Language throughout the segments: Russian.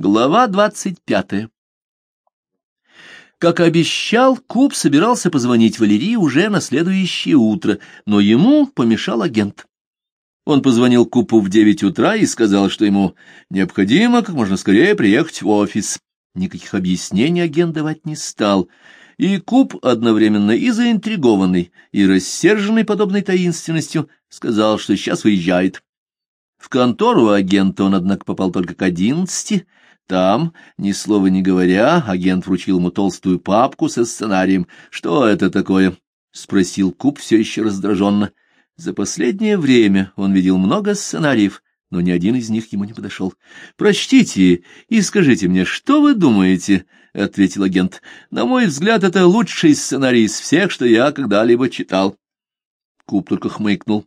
Глава двадцать пятая Как обещал, Куб собирался позвонить Валерии уже на следующее утро, но ему помешал агент. Он позвонил Купу в девять утра и сказал, что ему необходимо как можно скорее приехать в офис. Никаких объяснений агент давать не стал, и Куб, одновременно и заинтригованный, и рассерженный подобной таинственностью, сказал, что сейчас выезжает. В контору агента он, однако, попал только к одиннадцати, там, ни слова не говоря, агент вручил ему толстую папку со сценарием. «Что это такое?» — спросил Куб все еще раздраженно. За последнее время он видел много сценариев, но ни один из них ему не подошел. «Прочтите и скажите мне, что вы думаете?» — ответил агент. «На мой взгляд, это лучший сценарий из всех, что я когда-либо читал». Куб только хмыкнул.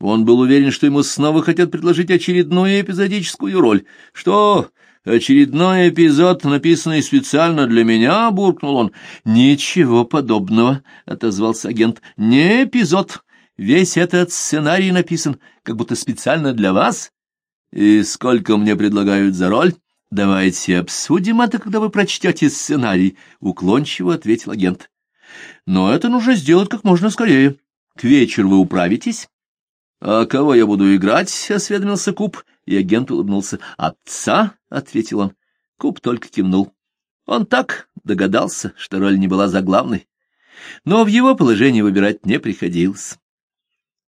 Он был уверен, что ему снова хотят предложить очередную эпизодическую роль. «Что? «Очередной эпизод, написанный специально для меня», — буркнул он. «Ничего подобного», — отозвался агент. «Не эпизод. Весь этот сценарий написан, как будто специально для вас. И сколько мне предлагают за роль?» «Давайте обсудим это, когда вы прочтете сценарий», — уклончиво ответил агент. «Но это нужно сделать как можно скорее. К вечеру вы управитесь?» «А кого я буду играть?» — осведомился Куб, и агент улыбнулся. «Отца?» — ответил он. Куб только кивнул. Он так догадался, что роль не была заглавной. Но в его положении выбирать не приходилось.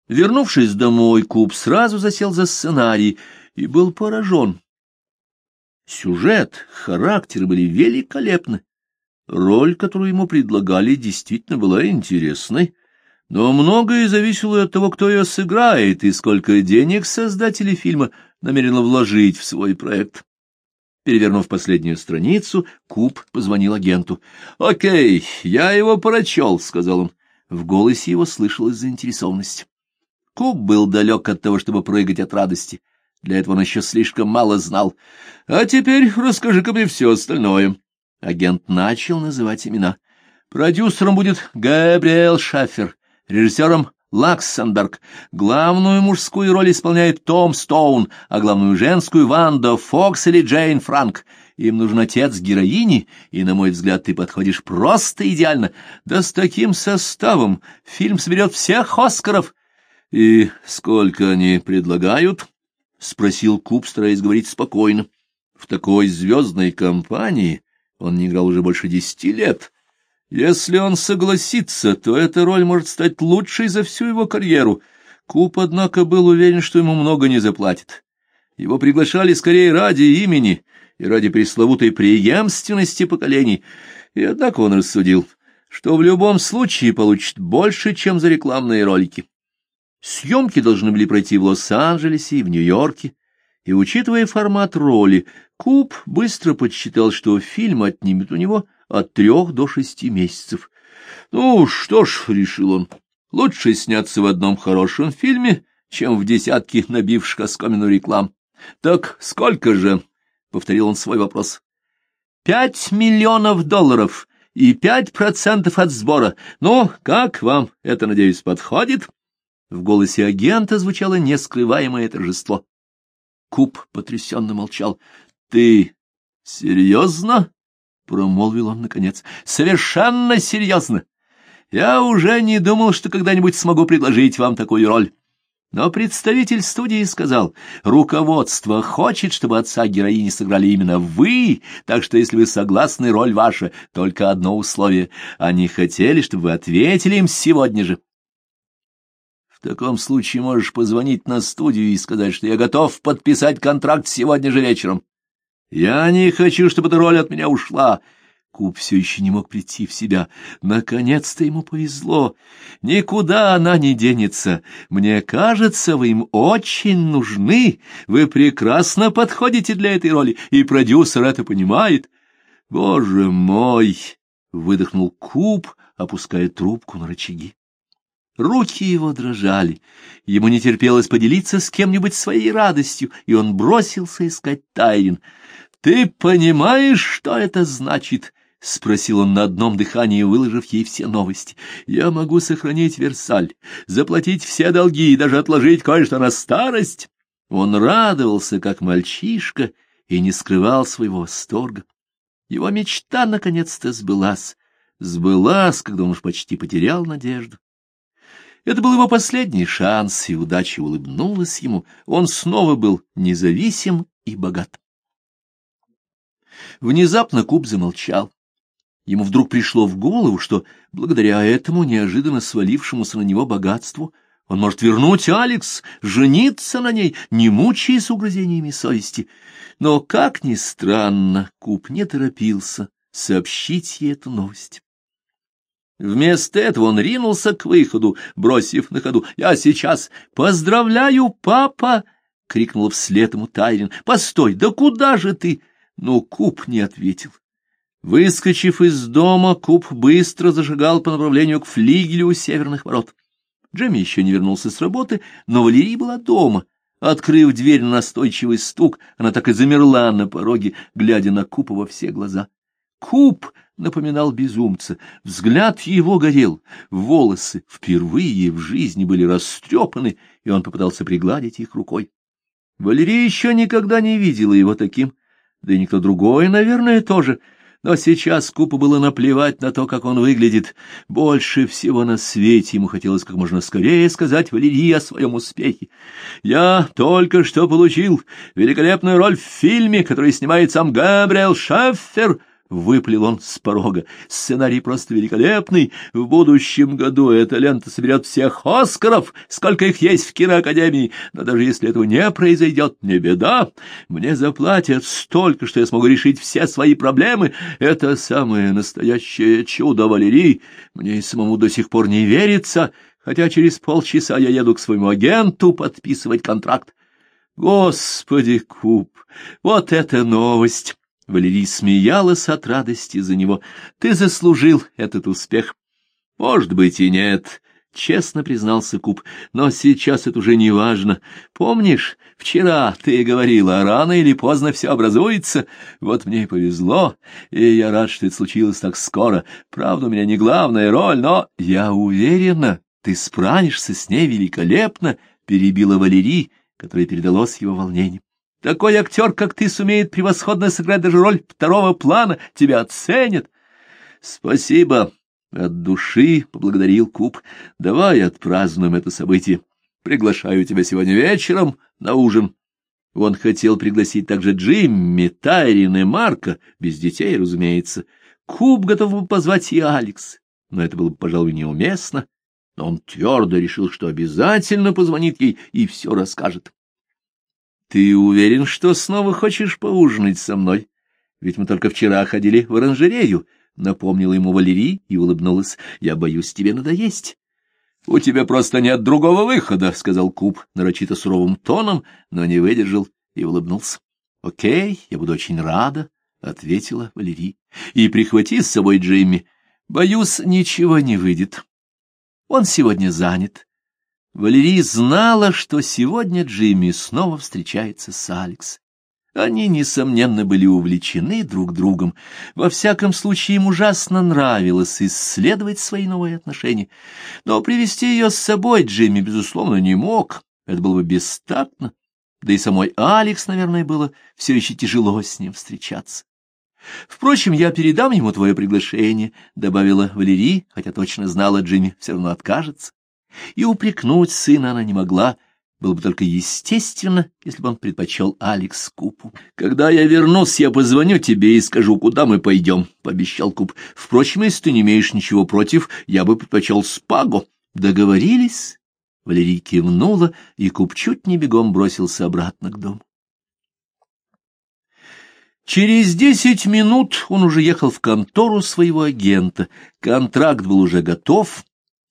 Вернувшись домой, Куб сразу засел за сценарий и был поражен. Сюжет, характеры были великолепны. Роль, которую ему предлагали, действительно была интересной, но многое зависело от того, кто ее сыграет и сколько денег создатели фильма намерены вложить в свой проект. Перевернув последнюю страницу, Куб позвонил агенту. — Окей, я его прочел, — сказал он. В голосе его слышалась заинтересованность. Куб был далек от того, чтобы прыгать от радости. Для этого он еще слишком мало знал. — А теперь расскажи-ка мне все остальное. Агент начал называть имена. Продюсером будет Габриэл Шаффер, режиссером Лаксенберг. Главную мужскую роль исполняет Том Стоун, а главную женскую — Ванда Фокс или Джейн Франк. Им нужен отец героини, и, на мой взгляд, ты подходишь просто идеально. Да с таким составом фильм соберет всех Оскаров. — И сколько они предлагают? — спросил Куб, стараясь говорить спокойно. В такой звездной компании он не играл уже больше десяти лет — если он согласится, то эта роль может стать лучшей за всю его карьеру. Куб, однако, был уверен, что ему много не заплатят. Его приглашали скорее ради имени и ради пресловутой преемственности поколений. И однако он рассудил, что в любом случае получит больше, чем за рекламные ролики. Съемки должны были пройти в Лос-Анджелесе и в Нью-Йорке, и, учитывая формат роли, Куб быстро подсчитал, что фильм отнимет у него от трех до шести месяцев. Ну, что ж, — решил он, — лучше сняться в одном хорошем фильме, чем в десятке набивших оскомину реклам. — Так сколько же? — повторил он свой вопрос. — Пять миллионов долларов и пять процентов от сбора. Ну, как вам это, надеюсь, подходит? В голосе агента звучало нескрываемое торжество. Куб потрясенно молчал. — Ты серьезно? — промолвил он наконец. — Совершенно серьезно. Я уже не думал, что когда-нибудь смогу предложить вам такую роль. Но представитель студии сказал, руководство хочет, чтобы отца героини сыграли именно вы, так что если вы согласны, роль ваша, только одно условие. Они хотели, чтобы вы ответили им сегодня же. В таком случае можешь позвонить на студию и сказать, что я готов подписать контракт сегодня же вечером. Я не хочу, чтобы эта роль от меня ушла. Куб все еще не мог прийти в себя. Наконец-то ему повезло. Никуда она не денется. Мне кажется, вы им очень нужны. Вы прекрасно подходите для этой роли, и продюсер это понимает. Боже мой! — выдохнул Куб, опуская трубку на рычаги. Руки его дрожали, ему не терпелось поделиться с кем-нибудь своей радостью, и он бросился искать Тайрин. «Ты понимаешь, что это значит?» — спросил он на одном дыхании, выложив ей все новости. «Я могу сохранить Версаль, заплатить все долги и даже отложить кое-что на старость». Он радовался, как мальчишка, и не скрывал своего восторга. Его мечта наконец-то сбылась. Сбылась, когда он уж почти потерял надежду. Это был его последний шанс, и удача улыбнулась ему. Он снова был независим и богат. Внезапно Куб замолчал. Ему вдруг пришло в голову, что благодаря этому неожиданно свалившемуся на него богатству он может вернуть Алекс, жениться на ней, не мучаясь угрызениями совести. Но, как ни странно, Куб не торопился сообщить ей эту новость. Вместо этого он ринулся к выходу, бросив на ходу «Я сейчас поздравляю, папа!» — крикнул вслед ему Тайрин. «Постой, да куда же ты?» Но Куб не ответил. Выскочив из дома, Куб быстро зажигал по направлению к флигелю северных ворот. Джемми еще не вернулся с работы, но Валерий была дома. Открыв дверь на настойчивый стук, она так и замерла на пороге, глядя на Купа во все глаза. Куб напоминал безумца, взгляд его горел, волосы впервые в жизни были растрепаны, и он попытался пригладить их рукой. Валерия еще никогда не видела его таким, да и никто другой, наверное, тоже — но сейчас Купу было наплевать на то, как он выглядит. Больше всего на свете ему хотелось как можно скорее сказать Валерии о своем успехе. «Я только что получил великолепную роль в фильме, который снимает сам Габриэл Шаффер», — выплел он с порога. «Сценарий просто великолепный. В будущем году эта лента соберет всех Оскаров, сколько их есть в киноакадемии. Но даже если этого не произойдет, не беда. Мне заплатят столько, что я смогу решить все свои проблемы. Это самое настоящее чудо, Валерий. Мне и самому до сих пор не верится, хотя через полчаса я еду к своему агенту подписывать контракт. Господи, Куб, вот это новость! Валерий смеялась от радости за него. «Ты заслужил этот успех». «Может быть и нет», — честно признался Куб, — «но сейчас это уже не важно. Помнишь, вчера ты говорила, рано или поздно все образуется? Вот мне и повезло, и я рад, что это случилось так скоро. Правда, у меня не главная роль, но я уверена, ты справишься с ней великолепно», — перебила Валерий, которая передалось его волнением. Такой актер, как ты, сумеет превосходно сыграть даже роль второго плана, тебя оценят. Спасибо. От души поблагодарил Куб. Давай отпразднуем это событие. Приглашаю тебя сегодня вечером на ужин. Он хотел пригласить также Джимми, Тайрин и Марка, без детей, разумеется. Куб готов был позвать и Алекс, но это было бы, пожалуй, неуместно. Но он твердо решил, что обязательно позвонит ей и все расскажет. Ты уверен, что снова хочешь поужинать со мной? Ведь мы только вчера ходили в оранжерею, — напомнила ему Валерий и улыбнулась. — Я боюсь тебе надоесть. — У тебя просто нет другого выхода, — сказал Куб нарочито суровым тоном, но не выдержал и улыбнулся. — Окей, я буду очень рада, — ответила Валерий. — И прихвати с собой Джимми. Боюсь, ничего не выйдет. Он сегодня занят. Валерий знала, что сегодня Джимми снова встречается с Алекс. Они, несомненно, были увлечены друг другом. Во всяком случае, им ужасно нравилось исследовать свои новые отношения. Но привести ее с собой Джимми, безусловно, не мог. Это было бы бестактно. Да и самой Алекс, наверное, было все еще тяжело с ним встречаться. «Впрочем, я передам ему твое приглашение», — добавила Валерий, хотя точно знала, Джимми все равно откажется и упрекнуть сына она не могла, было бы только естественно, если бы он предпочел Алекс Купу. «Когда я вернусь, я позвоню тебе и скажу, куда мы пойдем», — пообещал Куп. «Впрочем, если ты не имеешь ничего против, я бы предпочел Спагу». «Договорились?» Валерий кивнула, и Куп чуть не бегом бросился обратно к дому. Через десять минут он уже ехал в контору своего агента. Контракт был уже готов,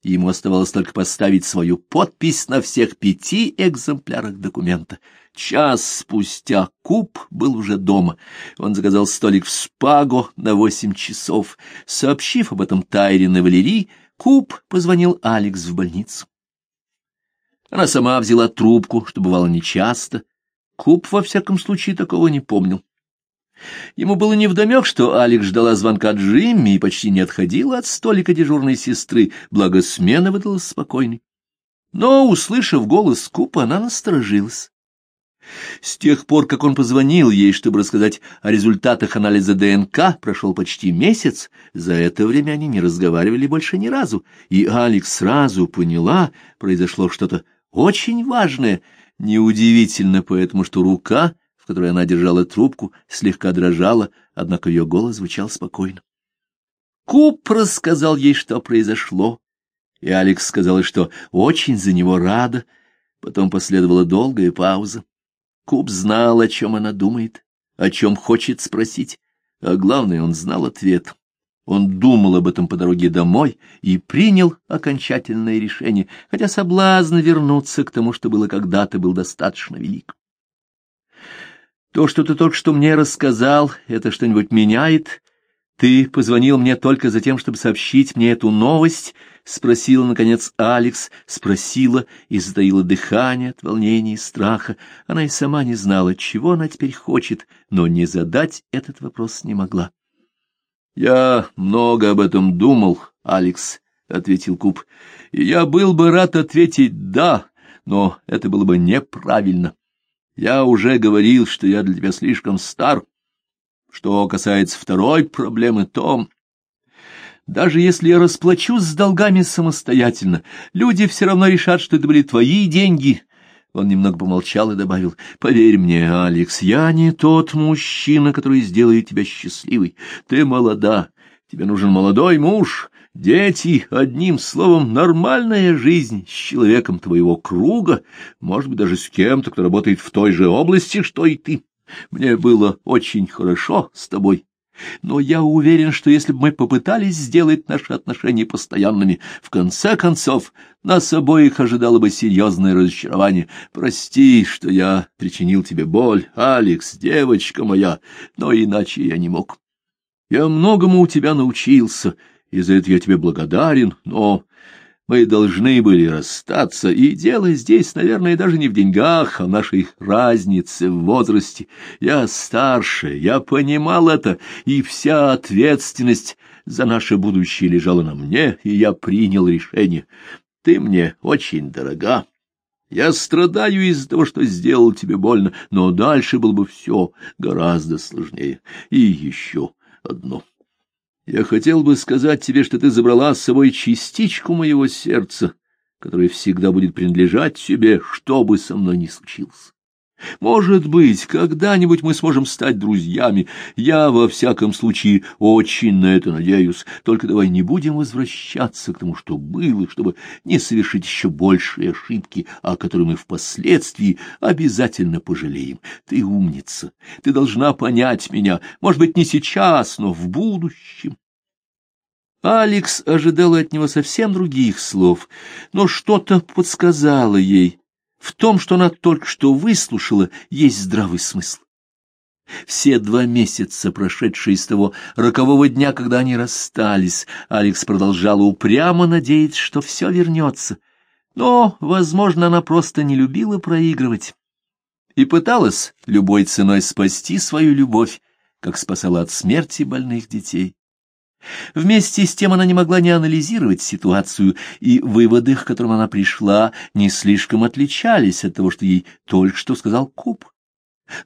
Ему оставалось только поставить свою подпись на всех пяти экземплярах документа. Час спустя Куб был уже дома. Он заказал столик в Спаго на восемь часов. Сообщив об этом Тайрин и Валерий, Куб позвонил Алекс в больницу. Она сама взяла трубку, что бывало нечасто. Куб, во всяком случае, такого не помнил. Ему было невдомек, что Алекс ждала звонка Джимми и почти не отходила от столика дежурной сестры, благо смена выдалась спокойной. Но, услышав голос Купа, она насторожилась. С тех пор, как он позвонил ей, чтобы рассказать о результатах анализа ДНК, прошел почти месяц. За это время они не разговаривали больше ни разу, и Алекс сразу поняла, произошло что-то очень важное. Неудивительно поэтому, что рука, в которой она держала трубку, слегка дрожала, однако ее голос звучал спокойно. Куб рассказал ей, что произошло, и Алекс сказала, что очень за него рада. Потом последовала долгая пауза. Куб знал, о чем она думает, о чем хочет спросить, а главное, он знал ответ. Он думал об этом по дороге домой и принял окончательное решение, хотя соблазн вернуться к тому, что было когда-то, был достаточно велик. То, что ты только что мне рассказал, это что-нибудь меняет? Ты позвонил мне только за тем, чтобы сообщить мне эту новость, — спросила, наконец, Алекс, спросила и затаила дыхание от волнения и страха. Она и сама не знала, чего она теперь хочет, но не задать этот вопрос не могла. — Я много об этом думал, Алекс, — ответил Куб, — я был бы рад ответить «да», но это было бы неправильно. Я уже говорил, что я для тебя слишком стар. Что касается второй проблемы, то... Даже если я расплачусь с долгами самостоятельно, люди все равно решат, что это были твои деньги. Он немного помолчал и добавил, «Поверь мне, Алекс, я не тот мужчина, который сделает тебя счастливой. Ты молода, тебе нужен молодой муж, дети, одним словом, нормальная жизнь с человеком твоего круга, может быть, даже с кем-то, кто работает в той же области, что и ты. Мне было очень хорошо с тобой». Но я уверен, что если бы мы попытались сделать наши отношения постоянными, в конце концов нас обоих ожидало бы серьезное разочарование. Прости, что я причинил тебе боль, Алекс, девочка моя, но иначе я не мог. Я многому у тебя научился, и за это я тебе благодарен, но мы должны были расстаться, и дело здесь, наверное, даже не в деньгах, а в нашей разнице в возрасте. Я старше, я понимал это, и вся ответственность за наше будущее лежала на мне, и я принял решение. Ты мне очень дорога. Я страдаю из-за того, что сделал тебе больно, но дальше было бы все гораздо сложнее. И еще одно. Я хотел бы сказать тебе, что ты забрала с собой частичку моего сердца, которая всегда будет принадлежать тебе, что бы со мной ни случилось. Может быть, когда-нибудь мы сможем стать друзьями. Я, во всяком случае, очень на это надеюсь. Только давай не будем возвращаться к тому, что было, чтобы не совершить еще большие ошибки, о которых мы впоследствии обязательно пожалеем. Ты умница. Ты должна понять меня. Может быть, не сейчас, но в будущем. Алекс ожидала от него совсем других слов, но что-то подсказало ей в том, что она только что выслушала, есть здравый смысл. Все два месяца, прошедшие с того рокового дня, когда они расстались, Алекс продолжала упрямо надеяться, что все вернется. Но, возможно, она просто не любила проигрывать и пыталась любой ценой спасти свою любовь, как спасала от смерти больных детей. Вместе с тем она не могла не анализировать ситуацию, и выводы, к которым она пришла, не слишком отличались от того, что ей только что сказал Куб.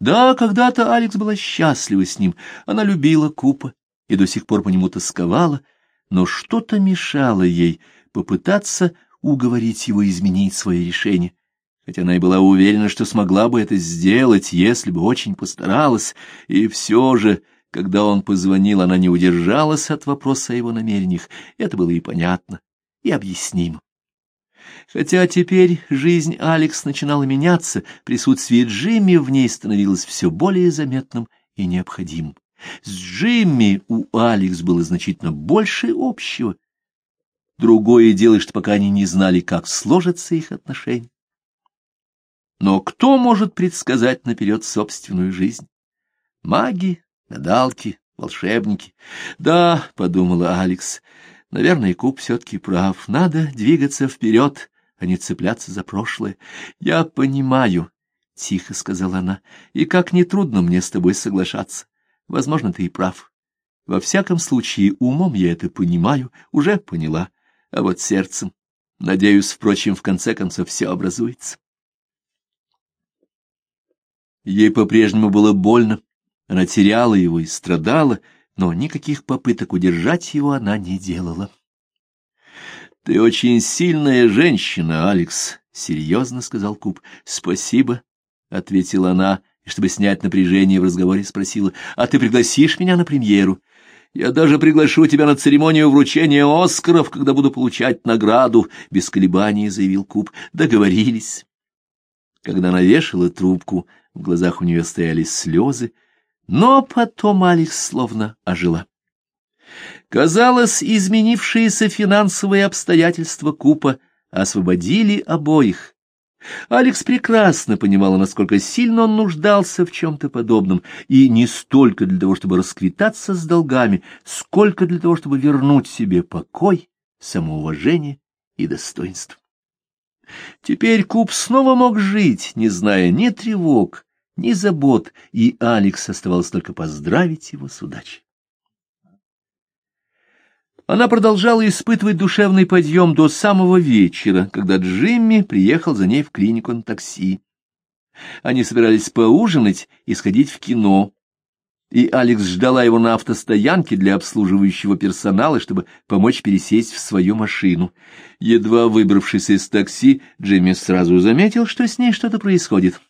Да, когда-то Алекс была счастлива с ним, она любила Купа и до сих пор по нему тосковала, но что-то мешало ей попытаться уговорить его изменить свое решение, хотя она и была уверена, что смогла бы это сделать, если бы очень постаралась, и все же когда он позвонил, она не удержалась от вопроса о его намерениях. Это было и понятно, и объяснимо. Хотя теперь жизнь Алекс начинала меняться, присутствие Джимми в ней становилось все более заметным и необходимым. С Джимми у Алекс было значительно больше общего. Другое дело, что пока они не знали, как сложатся их отношения. Но кто может предсказать наперед собственную жизнь? Маги гадалки, волшебники. Да, — подумала Алекс, — наверное, Куб все-таки прав. Надо двигаться вперед, а не цепляться за прошлое. Я понимаю, — тихо сказала она, — и как нетрудно мне с тобой соглашаться. Возможно, ты и прав. Во всяком случае, умом я это понимаю, уже поняла, а вот сердцем. Надеюсь, впрочем, в конце концов все образуется. Ей по-прежнему было больно, она теряла его и страдала, но никаких попыток удержать его она не делала. — Ты очень сильная женщина, Алекс, — серьезно сказал Куб. — Спасибо, — ответила она, и, чтобы снять напряжение в разговоре, спросила. — А ты пригласишь меня на премьеру? Я даже приглашу тебя на церемонию вручения Оскаров, когда буду получать награду, — без колебаний заявил Куб. — Договорились. Когда она вешала трубку, в глазах у нее стояли слезы, но потом Алекс словно ожила. Казалось, изменившиеся финансовые обстоятельства Купа освободили обоих. Алекс прекрасно понимала, насколько сильно он нуждался в чем-то подобном, и не столько для того, чтобы расквитаться с долгами, сколько для того, чтобы вернуть себе покой, самоуважение и достоинство. Теперь Куб снова мог жить, не зная ни тревог, ни забот, и Алекс оставалось только поздравить его с удачей. Она продолжала испытывать душевный подъем до самого вечера, когда Джимми приехал за ней в клинику на такси. Они собирались поужинать и сходить в кино, и Алекс ждала его на автостоянке для обслуживающего персонала, чтобы помочь пересесть в свою машину. Едва выбравшись из такси, Джимми сразу заметил, что с ней что-то происходит. —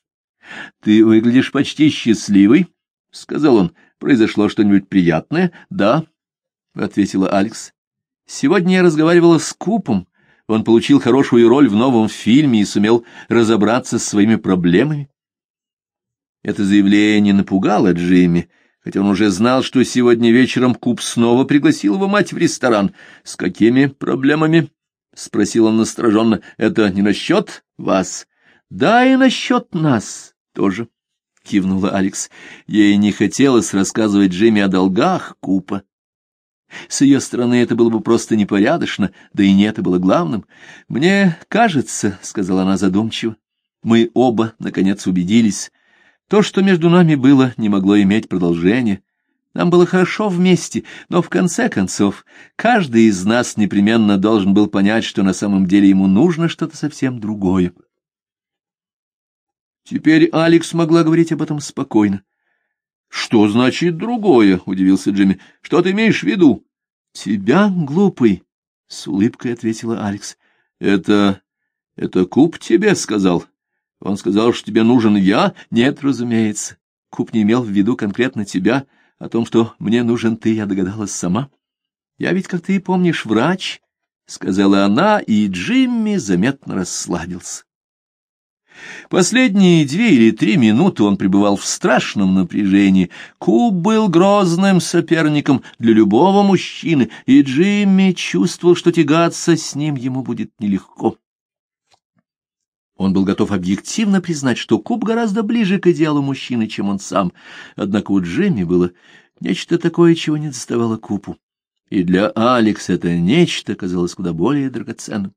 Ты выглядишь почти счастливый, — сказал он. — Произошло что-нибудь приятное? — Да, — ответила Алекс. — Сегодня я разговаривала с Купом. Он получил хорошую роль в новом фильме и сумел разобраться с своими проблемами. Это заявление напугало Джимми, хотя он уже знал, что сегодня вечером Куп снова пригласил его мать в ресторан. — С какими проблемами? — спросил он настороженно. — Это не насчет вас? — Да, и насчет нас тоже, — кивнула Алекс. Ей не хотелось рассказывать Джимми о долгах Купа. С ее стороны это было бы просто непорядочно, да и не это было главным. «Мне кажется», — сказала она задумчиво, — «мы оба, наконец, убедились. То, что между нами было, не могло иметь продолжения. Нам было хорошо вместе, но в конце концов каждый из нас непременно должен был понять, что на самом деле ему нужно что-то совсем другое». Теперь Алекс могла говорить об этом спокойно. — Что значит другое? — удивился Джимми. — Что ты имеешь в виду? — Тебя, глупый, — с улыбкой ответила Алекс. — Это... это Куб тебе сказал? Он сказал, что тебе нужен я? Нет, разумеется. Куб не имел в виду конкретно тебя. О том, что мне нужен ты, я догадалась сама. Я ведь, как ты помнишь, врач, — сказала она, и Джимми заметно расслабился. Последние две или три минуты он пребывал в страшном напряжении. Куб был грозным соперником для любого мужчины, и Джимми чувствовал, что тягаться с ним ему будет нелегко. Он был готов объективно признать, что Куб гораздо ближе к идеалу мужчины, чем он сам. Однако у Джимми было нечто такое, чего не доставало Купу. И для Алекса это нечто казалось куда более драгоценным.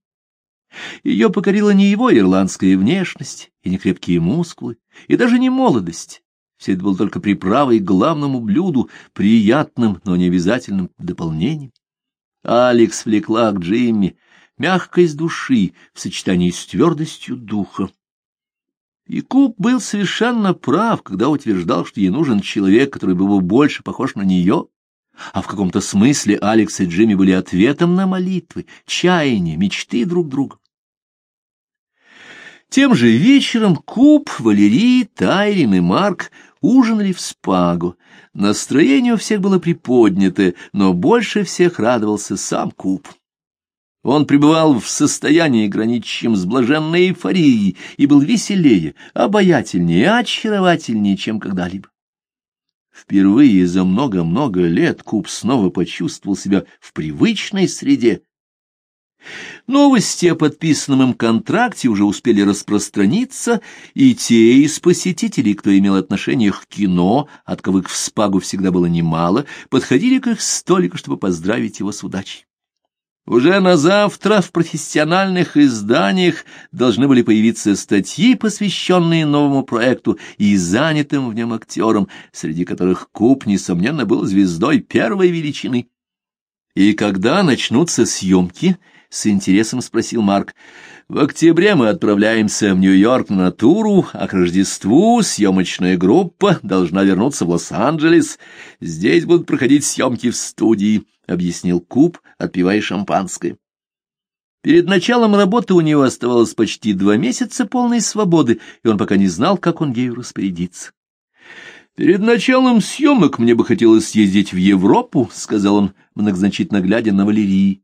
Ее покорила не его ирландская внешность и не крепкие мускулы, и даже не молодость. Все это было только приправой к главному блюду, приятным, но не обязательным дополнением. Алекс влекла к Джимми мягкость души в сочетании с твердостью духа. И Куб был совершенно прав, когда утверждал, что ей нужен человек, который был больше похож на нее. А в каком-то смысле Алекс и Джимми были ответом на молитвы, чаяния, мечты друг друга. Тем же вечером Куб, Валерий, Тайрин и Марк ужинали в спагу. Настроение у всех было приподнятое, но больше всех радовался сам Куб. Он пребывал в состоянии, граничащем с блаженной эйфорией, и был веселее, обаятельнее очаровательнее, чем когда-либо. Впервые за много-много лет Куб снова почувствовал себя в привычной среде, Новости о подписанном им контракте уже успели распространиться, и те из посетителей, кто имел отношение к кино, от кого в спагу всегда было немало, подходили к их столику, чтобы поздравить его с удачей. Уже на завтра в профессиональных изданиях должны были появиться статьи, посвященные новому проекту и занятым в нем актерам, среди которых Куб, несомненно, был звездой первой величины. И когда начнутся съемки, с интересом спросил Марк. В октябре мы отправляемся в Нью-Йорк на туру, а к Рождеству съемочная группа должна вернуться в Лос-Анджелес. Здесь будут проходить съемки в студии, — объяснил Куб, отпивая шампанское. Перед началом работы у него оставалось почти два месяца полной свободы, и он пока не знал, как он ею распорядиться. «Перед началом съемок мне бы хотелось съездить в Европу», — сказал он, многозначительно глядя на Валерии.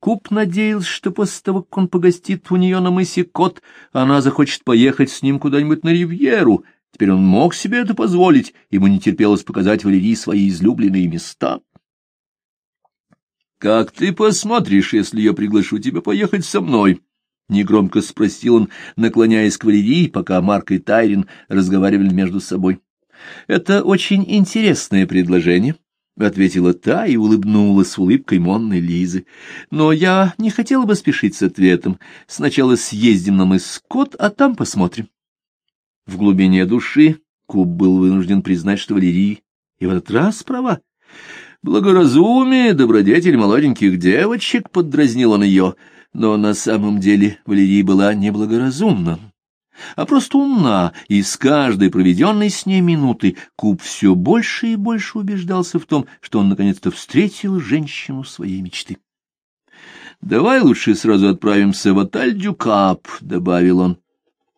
Куб надеялся, что после того, как он погостит у нее на мысе Кот, она захочет поехать с ним куда-нибудь на Ривьеру. Теперь он мог себе это позволить, ему не терпелось показать Валерии свои излюбленные места. — Как ты посмотришь, если я приглашу тебя поехать со мной? — негромко спросил он, наклоняясь к Валерии, пока Марк и Тайрин разговаривали между собой. — Это очень интересное предложение, — ответила та и улыбнулась улыбкой Монны Лизы. — Но я не хотела бы спешить с ответом. Сначала съездим на мыс Скотт, а там посмотрим. В глубине души Куб был вынужден признать, что Валерий и в этот раз права. Благоразумие, добродетель молоденьких девочек, — поддразнил он ее, но на самом деле Валерий была неблагоразумна а просто умна, и с каждой проведенной с ней минуты Куб все больше и больше убеждался в том, что он наконец-то встретил женщину своей мечты. «Давай лучше сразу отправимся в отель Дюкап», — добавил он.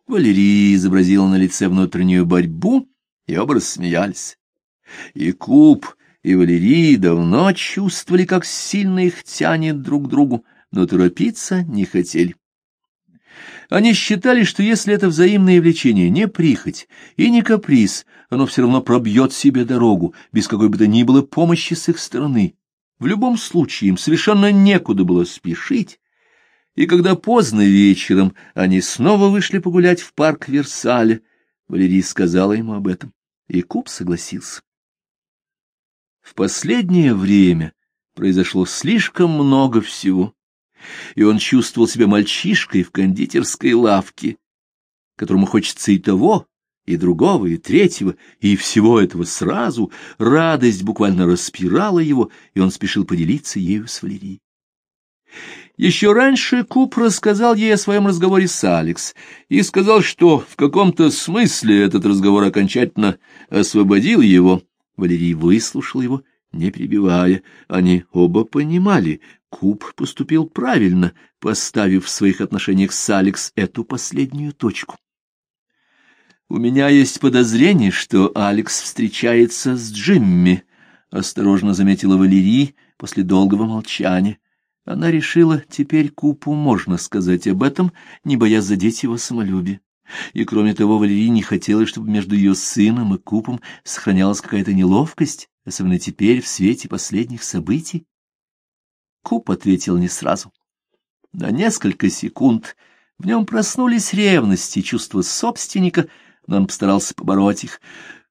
Валерия изобразила на лице внутреннюю борьбу, и оба рассмеялись. И Куб, и Валерий давно чувствовали, как сильно их тянет друг к другу, но торопиться не хотели. Они считали, что если это взаимное влечение не прихоть и не каприз, оно все равно пробьет себе дорогу, без какой бы то ни было помощи с их стороны. В любом случае им совершенно некуда было спешить, и когда поздно вечером они снова вышли погулять в парк Версаля, Валерий сказала ему об этом, и Куб согласился. В последнее время произошло слишком много всего и он чувствовал себя мальчишкой в кондитерской лавке, которому хочется и того, и другого, и третьего, и всего этого сразу, радость буквально распирала его, и он спешил поделиться ею с Валерией. Еще раньше Куб рассказал ей о своем разговоре с Алекс и сказал, что в каком-то смысле этот разговор окончательно освободил его. Валерий выслушал его, не перебивая. Они оба понимали, Куб поступил правильно, поставив в своих отношениях с Алекс эту последнюю точку. «У меня есть подозрение, что Алекс встречается с Джимми», — осторожно заметила Валерий после долгого молчания. Она решила, теперь Купу можно сказать об этом, не боясь задеть его самолюбие. И, кроме того, Валерий не хотела, чтобы между ее сыном и Купом сохранялась какая-то неловкость, особенно теперь, в свете последних событий. Куб ответил не сразу. На несколько секунд в нем проснулись ревность и чувство собственника, но он постарался побороть их.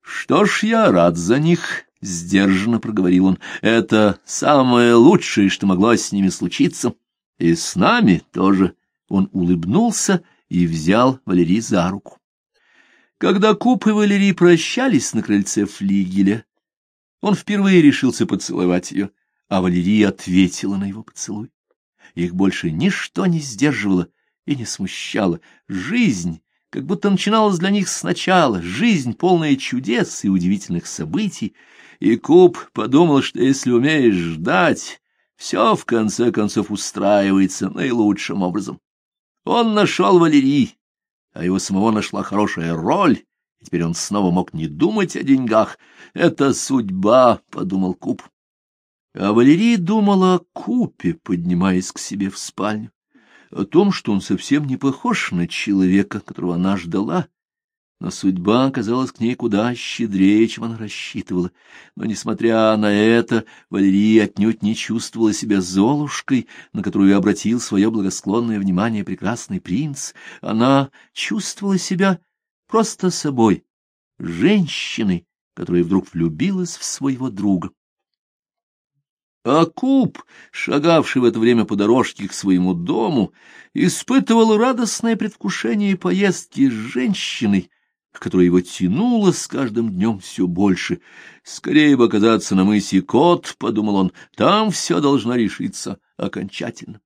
«Что ж, я рад за них», — сдержанно проговорил он. «Это самое лучшее, что могло с ними случиться. И с нами тоже». Он улыбнулся и взял Валерий за руку. Когда Куб и Валерий прощались на крыльце флигеля, он впервые решился поцеловать ее а Валерия ответила на его поцелуй. Их больше ничто не сдерживало и не смущало. Жизнь как будто начиналась для них сначала, жизнь, полная чудес и удивительных событий, и Куб подумал, что если умеешь ждать, все в конце концов устраивается наилучшим образом. Он нашел Валерий, а его самого нашла хорошая роль, и теперь он снова мог не думать о деньгах. «Это судьба», — подумал Куб. А Валерия думала о Купе, поднимаясь к себе в спальню, о том, что он совсем не похож на человека, которого она ждала, но судьба оказалась к ней куда щедрее, чем она рассчитывала. Но, несмотря на это, Валерия отнюдь не чувствовала себя золушкой, на которую обратил свое благосклонное внимание прекрасный принц. Она чувствовала себя просто собой, женщиной, которая вдруг влюбилась в своего друга. А Куб, шагавший в это время по дорожке к своему дому, испытывал радостное предвкушение поездки с женщиной, к которой его тянуло с каждым днем все больше. Скорее бы оказаться на мысе Кот, — подумал он, — там все должно решиться окончательно.